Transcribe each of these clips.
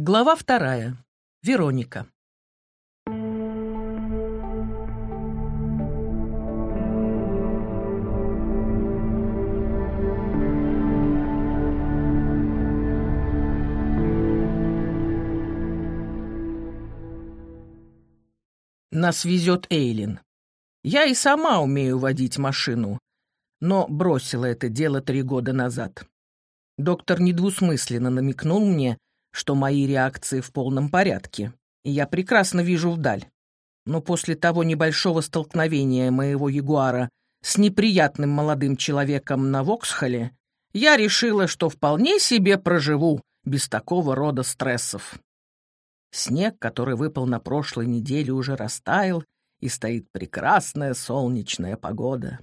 Глава вторая. Вероника. Нас везет Эйлин. Я и сама умею водить машину, но бросила это дело три года назад. Доктор недвусмысленно намекнул мне, что мои реакции в полном порядке, и я прекрасно вижу вдаль. Но после того небольшого столкновения моего ягуара с неприятным молодым человеком на Воксхоле, я решила, что вполне себе проживу без такого рода стрессов. Снег, который выпал на прошлой неделе, уже растаял, и стоит прекрасная солнечная погода.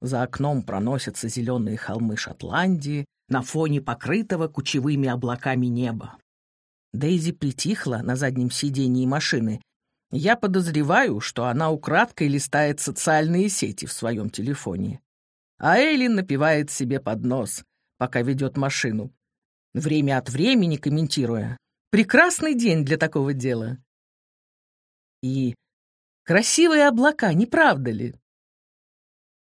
За окном проносятся зеленые холмы Шотландии на фоне покрытого кучевыми облаками неба. Дейзи притихла на заднем сидении машины. Я подозреваю, что она украдкой листает социальные сети в своем телефоне. А Эйлин напивает себе под нос, пока ведет машину, время от времени комментируя. «Прекрасный день для такого дела». И красивые облака, не правда ли?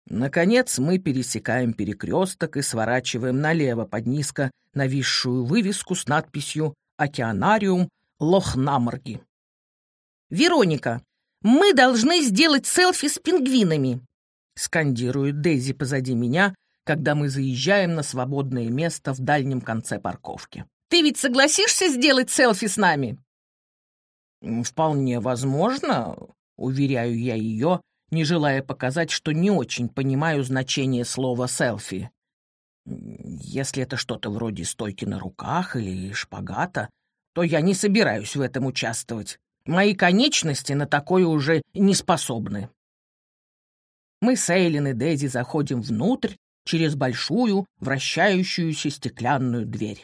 Наконец мы пересекаем перекресток и сворачиваем налево под низко нависшую вывеску с надписью океанариум Лохнаморги. «Вероника, мы должны сделать селфи с пингвинами!» скандирует Дейзи позади меня, когда мы заезжаем на свободное место в дальнем конце парковки. «Ты ведь согласишься сделать селфи с нами?» «Вполне возможно», — уверяю я ее, не желая показать, что не очень понимаю значение слова «селфи». Если это что-то вроде стойки на руках или шпагата, то я не собираюсь в этом участвовать. Мои конечности на такое уже не способны. Мы с Эйлин и Дейзи заходим внутрь через большую, вращающуюся стеклянную дверь.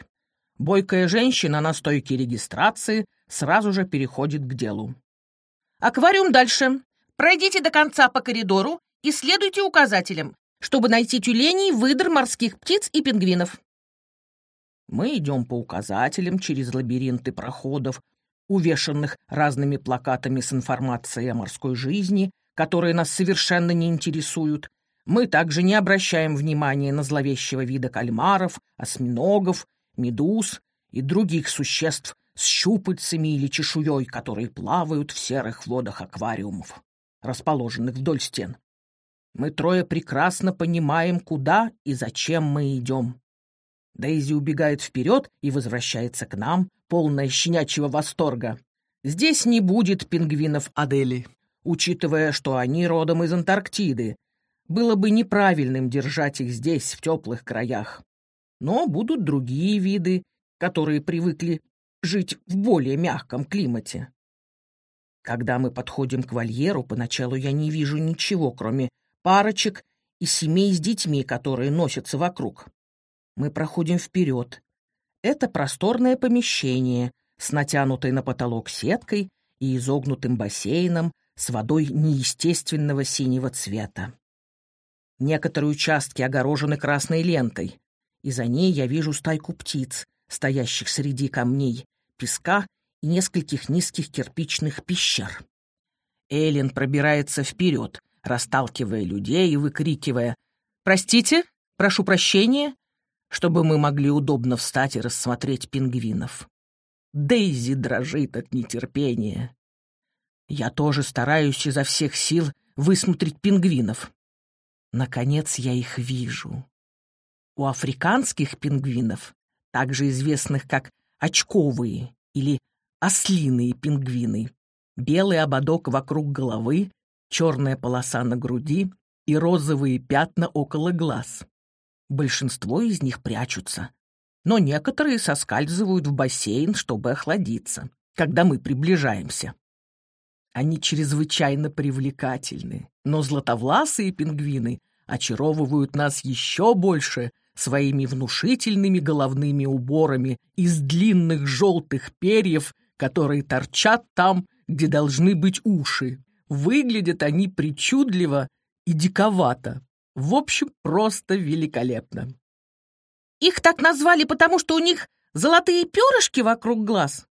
Бойкая женщина на стойке регистрации сразу же переходит к делу. «Аквариум дальше. Пройдите до конца по коридору и следуйте указателям чтобы найти тюленей, выдр, морских птиц и пингвинов. Мы идем по указателям через лабиринты проходов, увешанных разными плакатами с информацией о морской жизни, которые нас совершенно не интересуют. Мы также не обращаем внимания на зловещего вида кальмаров, осьминогов, медуз и других существ с щупальцами или чешуей, которые плавают в серых водах аквариумов, расположенных вдоль стен. Мы трое прекрасно понимаем, куда и зачем мы идем. Дейзи убегает вперед и возвращается к нам, полная щенячьего восторга. Здесь не будет пингвинов Адели, учитывая, что они родом из Антарктиды. Было бы неправильным держать их здесь, в теплых краях. Но будут другие виды, которые привыкли жить в более мягком климате. Когда мы подходим к вольеру, поначалу я не вижу ничего, кроме парочек и семей с детьми, которые носятся вокруг. Мы проходим вперед. Это просторное помещение с натянутой на потолок сеткой и изогнутым бассейном с водой неестественного синего цвета. Некоторые участки огорожены красной лентой, и за ней я вижу стайку птиц, стоящих среди камней, песка и нескольких низких кирпичных пещер. Эллен пробирается вперед, расталкивая людей и выкрикивая «Простите, прошу прощения», чтобы мы могли удобно встать и рассмотреть пингвинов. Дейзи дрожит от нетерпения. Я тоже стараюсь изо всех сил высмотреть пингвинов. Наконец я их вижу. У африканских пингвинов, также известных как очковые или ослиные пингвины, белый ободок вокруг головы черная полоса на груди и розовые пятна около глаз. Большинство из них прячутся, но некоторые соскальзывают в бассейн, чтобы охладиться, когда мы приближаемся. Они чрезвычайно привлекательны, но златовласые пингвины очаровывают нас еще больше своими внушительными головными уборами из длинных желтых перьев, которые торчат там, где должны быть уши. Выглядят они причудливо и диковато. В общем, просто великолепно. Их так назвали, потому что у них золотые перышки вокруг глаз?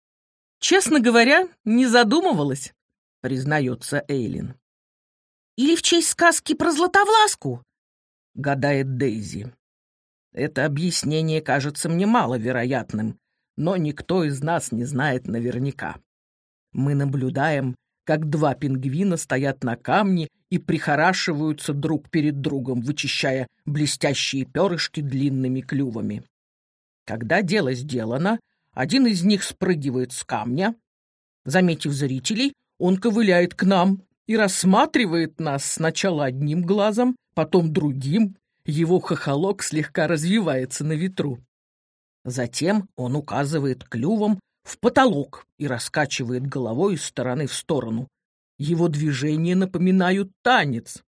Честно говоря, не задумывалась, признается Эйлин. Или в честь сказки про Златовласку? Гадает Дейзи. Это объяснение кажется мне маловероятным, но никто из нас не знает наверняка. Мы наблюдаем, как два пингвина стоят на камне и прихорашиваются друг перед другом, вычищая блестящие перышки длинными клювами. Когда дело сделано, один из них спрыгивает с камня. Заметив зрителей, он ковыляет к нам и рассматривает нас сначала одним глазом, потом другим. Его хохолок слегка развивается на ветру. Затем он указывает клювом в потолок и раскачивает головой из стороны в сторону. Его движения напоминают танец.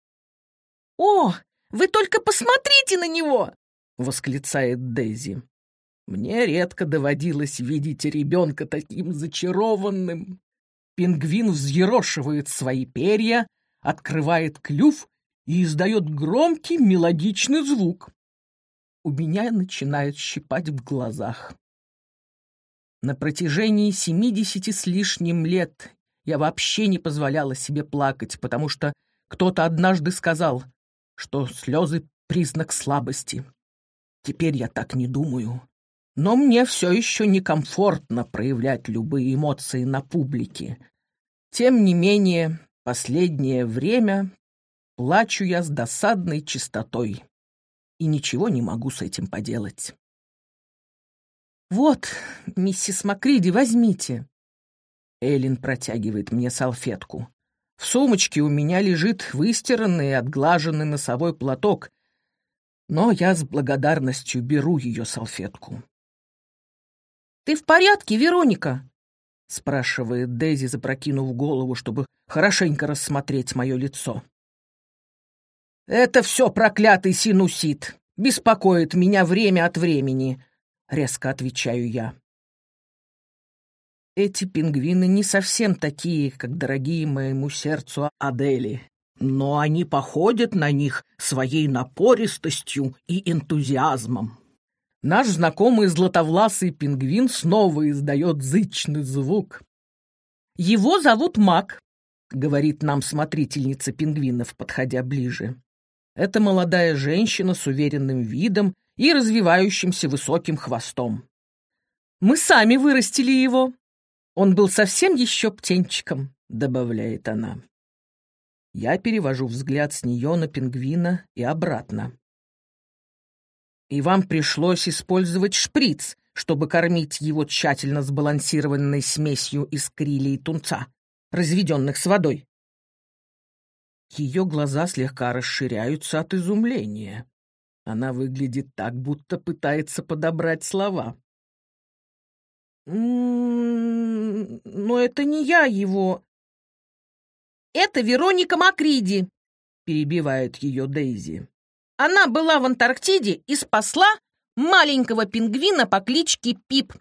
«О, вы только посмотрите на него!» — восклицает Дейзи. Мне редко доводилось видеть ребенка таким зачарованным. Пингвин взъерошивает свои перья, открывает клюв и издает громкий мелодичный звук. У меня начинает щипать в глазах. На протяжении семидесяти с лишним лет я вообще не позволяла себе плакать, потому что кто-то однажды сказал, что слезы — признак слабости. Теперь я так не думаю. Но мне все еще некомфортно проявлять любые эмоции на публике. Тем не менее, последнее время плачу я с досадной чистотой и ничего не могу с этим поделать. «Вот, миссис Макриди, возьмите». Эллен протягивает мне салфетку. В сумочке у меня лежит выстиранный и отглаженный носовой платок, но я с благодарностью беру ее салфетку. «Ты в порядке, Вероника?» — спрашивает Дейзи, запрокинув голову, чтобы хорошенько рассмотреть мое лицо. «Это все проклятый синусит. Беспокоит меня время от времени», — резко отвечаю я. Эти пингвины не совсем такие, как дорогие моему сердцу Адели, но они походят на них своей напористостью и энтузиазмом. Наш знакомый златовласый пингвин снова издает зычный звук. «Его зовут Мак», — говорит нам смотрительница пингвинов, подходя ближе. Это молодая женщина с уверенным видом и развивающимся высоким хвостом. «Мы сами вырастили его. Он был совсем еще птенчиком», — добавляет она. Я перевожу взгляд с нее на пингвина и обратно. «И вам пришлось использовать шприц, чтобы кормить его тщательно сбалансированной смесью из крили и тунца, разведенных с водой?» Ее глаза слегка расширяются от изумления. Она выглядит так, будто пытается подобрать слова. «М-м, «Но это не я его...» «Это Вероника Макриди», — перебивает ее Дейзи. «Она была в Антарктиде и спасла маленького пингвина по кличке Пип.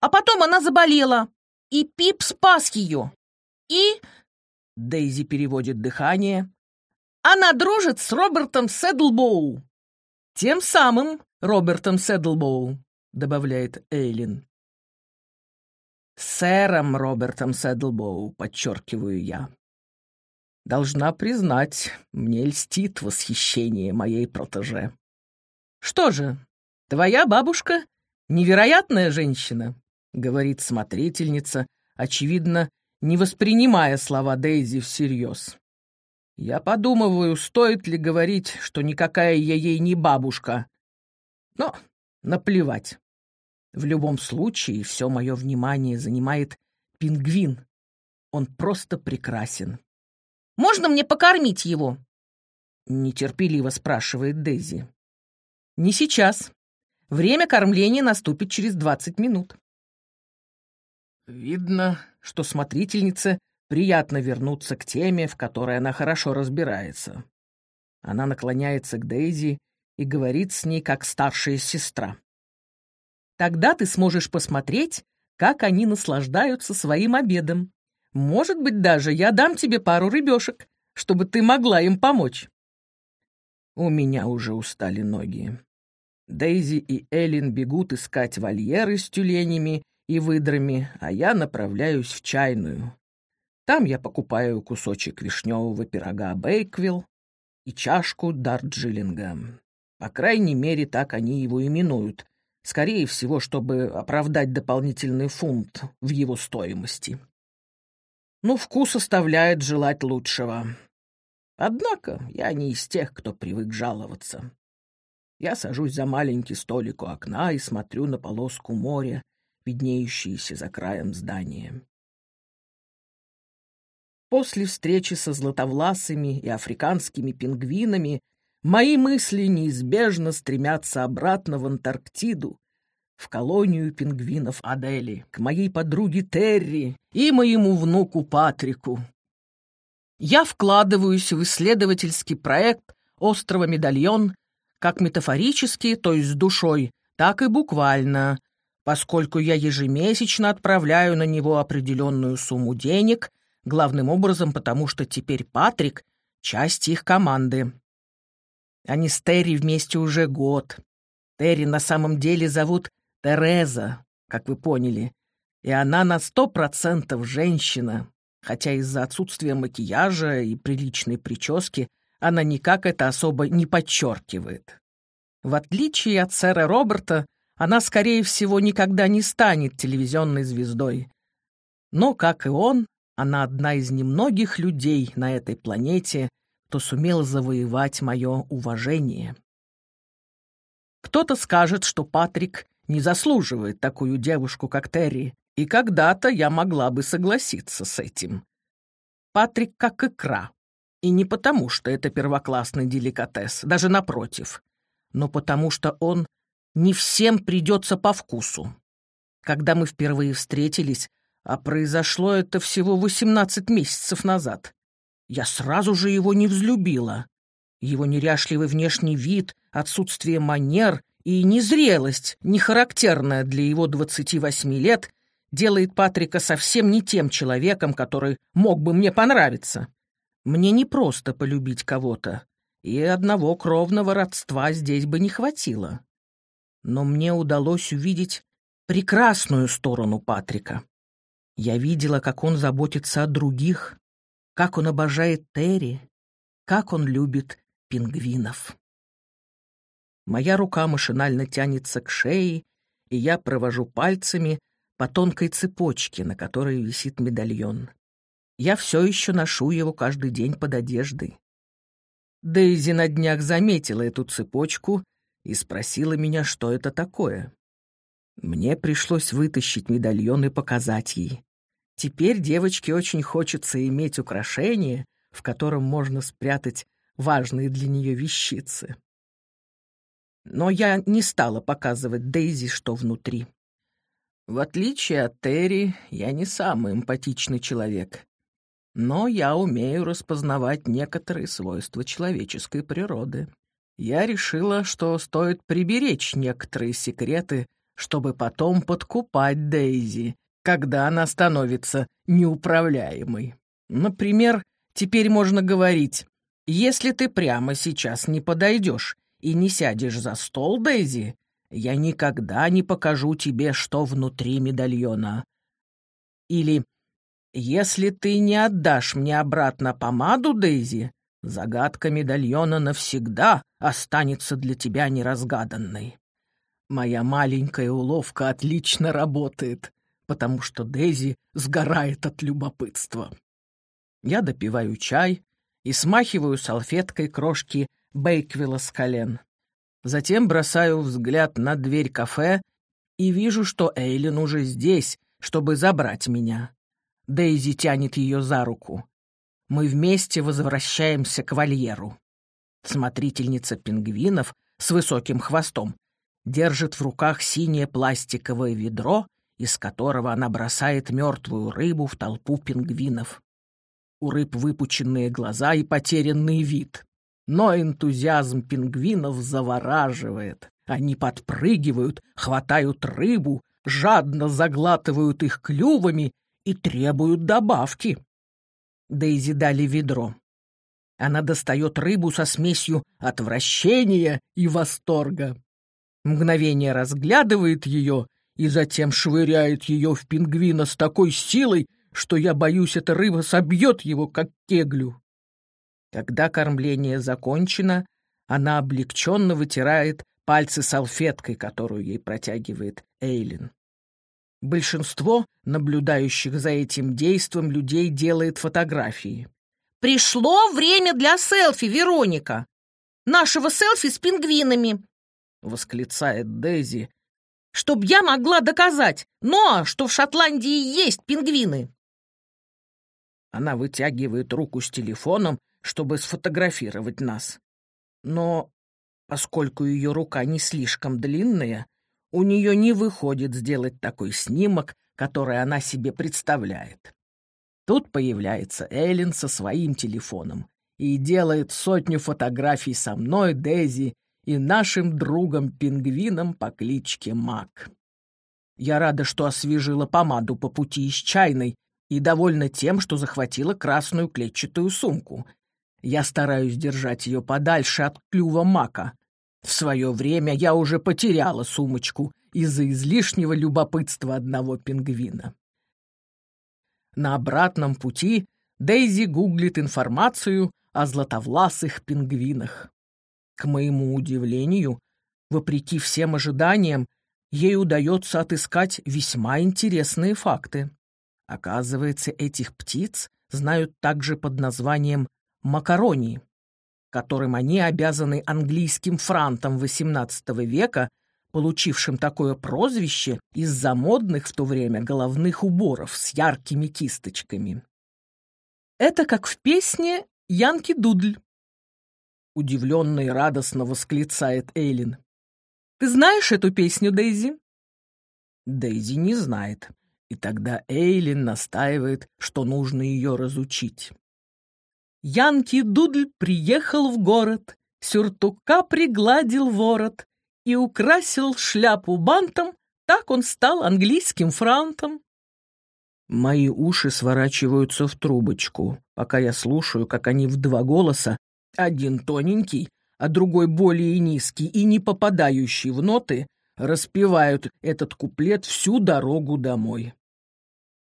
А потом она заболела, и Пип спас ее. И...» Дейзи переводит дыхание. «Она дружит с Робертом Седлбоу». «Тем самым Робертом Седлбоу», — добавляет Эйлин. «Сэром Робертом Седлбоу», — подчеркиваю я. Должна признать, мне льстит восхищение моей протеже. «Что же, твоя бабушка — невероятная женщина», — говорит смотрительница, очевидно, не воспринимая слова Дейзи всерьез. Я подумываю, стоит ли говорить, что никакая я ей не бабушка. Но наплевать. В любом случае, все мое внимание занимает пингвин. Он просто прекрасен. «Можно мне покормить его?» Нетерпеливо спрашивает Дейзи. «Не сейчас. Время кормления наступит через двадцать минут». Видно, что смотрительнице Приятно вернуться к теме, в которой она хорошо разбирается. Она наклоняется к Дейзи и говорит с ней как старшая сестра. Тогда ты сможешь посмотреть, как они наслаждаются своим обедом. Может быть, даже я дам тебе пару рыбешек, чтобы ты могла им помочь. У меня уже устали ноги. Дейзи и Эллен бегут искать вольеры с тюленями и выдрами, а я направляюсь в чайную. Там я покупаю кусочек вишневого пирога Бейквилл и чашку Дарджилинга. По крайней мере, так они его именуют. Скорее всего, чтобы оправдать дополнительный фунт в его стоимости. Ну, вкус оставляет желать лучшего. Однако я не из тех, кто привык жаловаться. Я сажусь за маленький столик у окна и смотрю на полоску моря, виднеющуюся за краем здания. После встречи со златовласыми и африканскими пингвинами мои мысли неизбежно стремятся обратно в Антарктиду, в колонию пингвинов Адели, к моей подруге Терри и моему внуку Патрику. Я вкладываюсь в исследовательский проект острова Медальон как метафорически, то есть с душой, так и буквально, поскольку я ежемесячно отправляю на него определенную сумму денег, главным образом потому, что теперь Патрик — часть их команды. Они с Терри вместе уже год. Терри на самом деле зовут Тереза, как вы поняли, и она на сто процентов женщина, хотя из-за отсутствия макияжа и приличной прически она никак это особо не подчеркивает. В отличие от сэра Роберта, она, скорее всего, никогда не станет телевизионной звездой. Но, как и он, она одна из немногих людей на этой планете, кто сумел завоевать мое уважение. Кто-то скажет, что Патрик не заслуживает такую девушку, как Терри, и когда-то я могла бы согласиться с этим. Патрик как икра. И не потому, что это первоклассный деликатес, даже напротив, но потому что он не всем придется по вкусу. Когда мы впервые встретились, а произошло это всего 18 месяцев назад, я сразу же его не взлюбила. Его неряшливый внешний вид, отсутствие манер и незрелость, не характерная для его 28 лет, делает Патрика совсем не тем человеком, который мог бы мне понравиться. Мне не просто полюбить кого-то, и одного кровного родства здесь бы не хватило но мне удалось увидеть прекрасную сторону Патрика. Я видела, как он заботится о других, как он обожает Терри, как он любит пингвинов. Моя рука машинально тянется к шее, и я провожу пальцами по тонкой цепочке, на которой висит медальон. Я все еще ношу его каждый день под одеждой. Дейзи на днях заметила эту цепочку и спросила меня, что это такое. Мне пришлось вытащить медальон и показать ей. Теперь девочке очень хочется иметь украшение, в котором можно спрятать важные для нее вещицы. Но я не стала показывать Дейзи, что внутри. В отличие от Терри, я не самый эмпатичный человек. Но я умею распознавать некоторые свойства человеческой природы я решила, что стоит приберечь некоторые секреты, чтобы потом подкупать Дейзи, когда она становится неуправляемой. Например, теперь можно говорить, если ты прямо сейчас не подойдешь и не сядешь за стол, Дейзи, я никогда не покажу тебе, что внутри медальона. Или если ты не отдашь мне обратно помаду, Дейзи, Загадка медальона навсегда останется для тебя неразгаданной. Моя маленькая уловка отлично работает, потому что Дейзи сгорает от любопытства. Я допиваю чай и смахиваю салфеткой крошки Бейквилла с колен. Затем бросаю взгляд на дверь кафе и вижу, что Эйлин уже здесь, чтобы забрать меня. Дейзи тянет ее за руку мы вместе возвращаемся к вольеру. Смотрительница пингвинов с высоким хвостом держит в руках синее пластиковое ведро, из которого она бросает мертвую рыбу в толпу пингвинов. У рыб выпученные глаза и потерянный вид. Но энтузиазм пингвинов завораживает. Они подпрыгивают, хватают рыбу, жадно заглатывают их клювами и требуют добавки. Дейзи дали ведро. Она достает рыбу со смесью отвращения и восторга. мгновение разглядывает ее и затем швыряет ее в пингвина с такой силой, что я боюсь, эта рыба собьет его, как кеглю. Когда кормление закончено, она облегченно вытирает пальцы салфеткой, которую ей протягивает Эйлин. Большинство наблюдающих за этим действом людей делает фотографии. «Пришло время для селфи, Вероника! Нашего селфи с пингвинами!» — восклицает Дейзи. «Чтоб я могла доказать, но что в Шотландии есть пингвины!» Она вытягивает руку с телефоном, чтобы сфотографировать нас. Но поскольку ее рука не слишком длинная, у нее не выходит сделать такой снимок, который она себе представляет. Тут появляется Эллен со своим телефоном и делает сотню фотографий со мной, Дейзи и нашим другом-пингвином по кличке Мак. Я рада, что освежила помаду по пути из чайной и довольна тем, что захватила красную клетчатую сумку. Я стараюсь держать ее подальше от клюва мака. В свое время я уже потеряла сумочку из-за излишнего любопытства одного пингвина. На обратном пути Дейзи гуглит информацию о златовласых пингвинах. К моему удивлению, вопреки всем ожиданиям, ей удается отыскать весьма интересные факты. Оказывается, этих птиц знают также под названием макарони, которым они обязаны английским франтам XVIII века, получившим такое прозвище из-за модных в то время головных уборов с яркими кисточками. Это как в песне «Янки Дудль», — удивленно и радостно восклицает Эйлин. «Ты знаешь эту песню, Дейзи?» Дейзи не знает, и тогда Эйлин настаивает, что нужно ее разучить. Янки Дудль приехал в город, сюртука пригладил ворот и украсил шляпу бантом, так он стал английским франтом. Мои уши сворачиваются в трубочку, пока я слушаю, как они в два голоса, один тоненький, а другой более низкий и не попадающий в ноты, распевают этот куплет всю дорогу домой.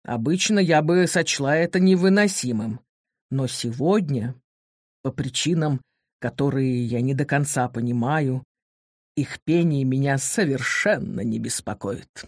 Обычно я бы сочла это невыносимым, но сегодня, по причинам, которые я не до конца понимаю, их пение меня совершенно не беспокоит.